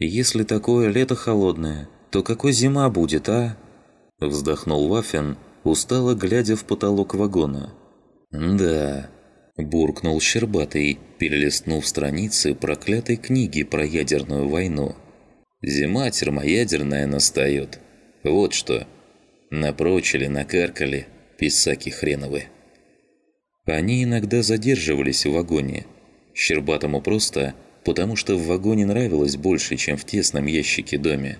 Если такое лето холодное, то какой зима будет, а?» Вздохнул Вафин, устало глядя в потолок вагона. «Да», – буркнул Щербатый, перелистнув страницы проклятой книги про ядерную войну. «Зима термоядерная настает. Вот что. Напрочили, накаркали, писаки хреновы». Они иногда задерживались в вагоне. Щербатому просто, потому что в вагоне нравилось больше, чем в тесном ящике доме.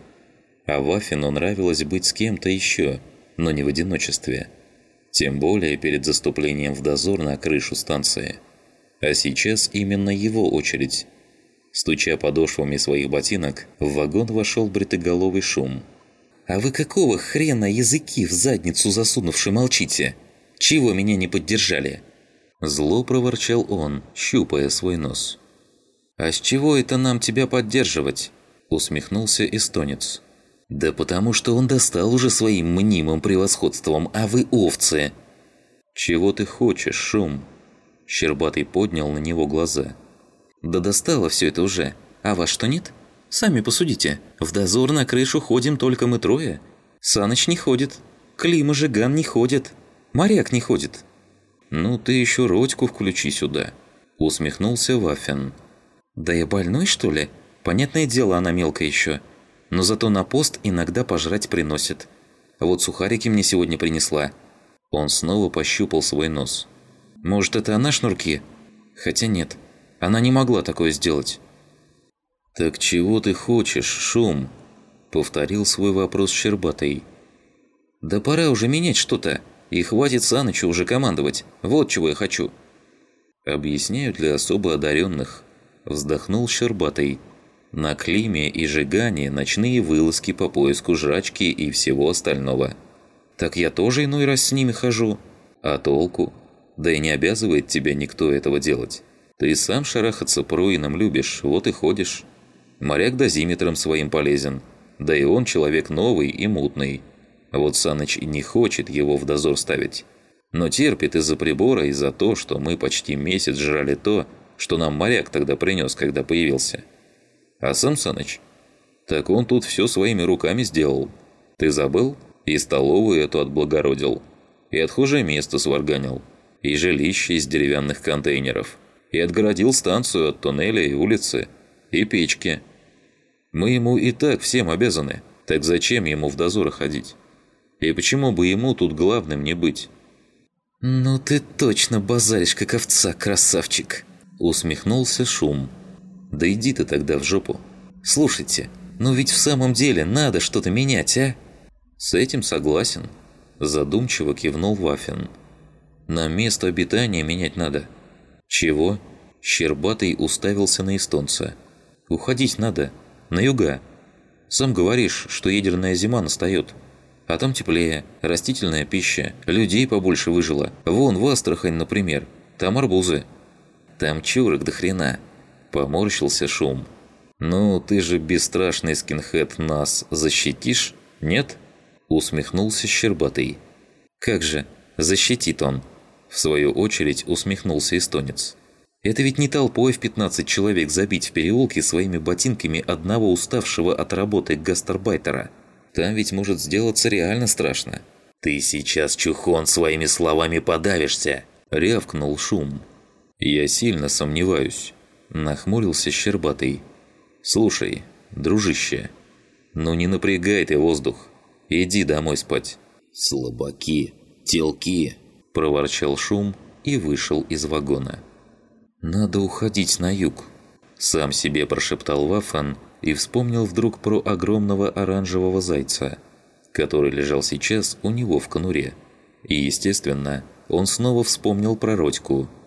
А Вафину нравилось быть с кем-то еще, но не в одиночестве. Тем более перед заступлением в дозор на крышу станции. А сейчас именно его очередь. Стуча подошвами своих ботинок, в вагон вошел бритоголовый шум. «А вы какого хрена языки в задницу засунувши молчите? Чего меня не поддержали?» Зло проворчал он, щупая свой нос. «А с чего это нам тебя поддерживать?» Усмехнулся эстонец. «Да потому что он достал уже своим мнимым превосходством, а вы овцы!» «Чего ты хочешь, Шум?» Щербатый поднял на него глаза. «Да достало все это уже. А вас что нет? Сами посудите. В дозор на крышу ходим только мы трое. Саныч не ходит. Клима Жиган не ходит. Моряк не ходит. «Ну ты еще Родьку включи сюда», – усмехнулся Вафин. «Да я больной, что ли? Понятное дело, она мелкая еще. Но зато на пост иногда пожрать приносит. Вот сухарики мне сегодня принесла». Он снова пощупал свой нос. «Может, это она шнурки? Хотя нет, она не могла такое сделать». «Так чего ты хочешь, Шум?» – повторил свой вопрос Щербатый. «Да пора уже менять что-то. И хватит Санычу уже командовать. Вот чего я хочу». «Объясняю для особо одаренных», – вздохнул Щербатый. «На Климе и Жигане ночные вылазки по поиску жрачки и всего остального». «Так я тоже иной раз с ними хожу». «А толку? Да и не обязывает тебя никто этого делать. Ты сам шарахаться по руинам любишь, вот и ходишь. Моряк дозиметром своим полезен. Да и он человек новый и мутный. Вот Саныч не хочет его в дозор ставить. Но терпит из-за прибора и за то, что мы почти месяц жрали то, что нам моряк тогда принес, когда появился. А сам Саныч? Так он тут все своими руками сделал. Ты забыл? И столовую эту отблагородил. И отхожее место сварганил. И жилище из деревянных контейнеров. И отгородил станцию от туннеля и улицы. И печки. Мы ему и так всем обязаны. Так зачем ему в дозоры ходить? И почему бы ему тут главным не быть? «Ну ты точно базаришь, как овца, красавчик!» Усмехнулся Шум. «Да иди ты тогда в жопу. Слушайте, ну ведь в самом деле надо что-то менять, а?» «С этим согласен», – задумчиво кивнул Вафин. «На место обитания менять надо». «Чего?» Щербатый уставился на эстонца. «Уходить надо. На юга. Сам говоришь, что ядерная зима настает. А там теплее, растительная пища, людей побольше выжило. Вон в Астрахань, например. Там арбузы. Там чурок до хрена. Поморщился шум. «Ну, ты же бесстрашный скинхед нас защитишь, нет?» Усмехнулся Щербатый. «Как же, защитит он!» В свою очередь усмехнулся эстонец. «Это ведь не толпой в 15 человек забить в переулке своими ботинками одного уставшего от работы гастарбайтера. Там ведь может сделаться реально страшно. «Ты сейчас, Чухон, своими словами подавишься!» – рявкнул шум. «Я сильно сомневаюсь», – нахмурился Щербатый. «Слушай, дружище, ну не напрягай ты воздух. Иди домой спать». «Слабаки, телки!» – проворчал шум и вышел из вагона. «Надо уходить на юг», – сам себе прошептал Вафан – и вспомнил вдруг про огромного оранжевого зайца, который лежал сейчас у него в конуре. И, естественно, он снова вспомнил про Родьку –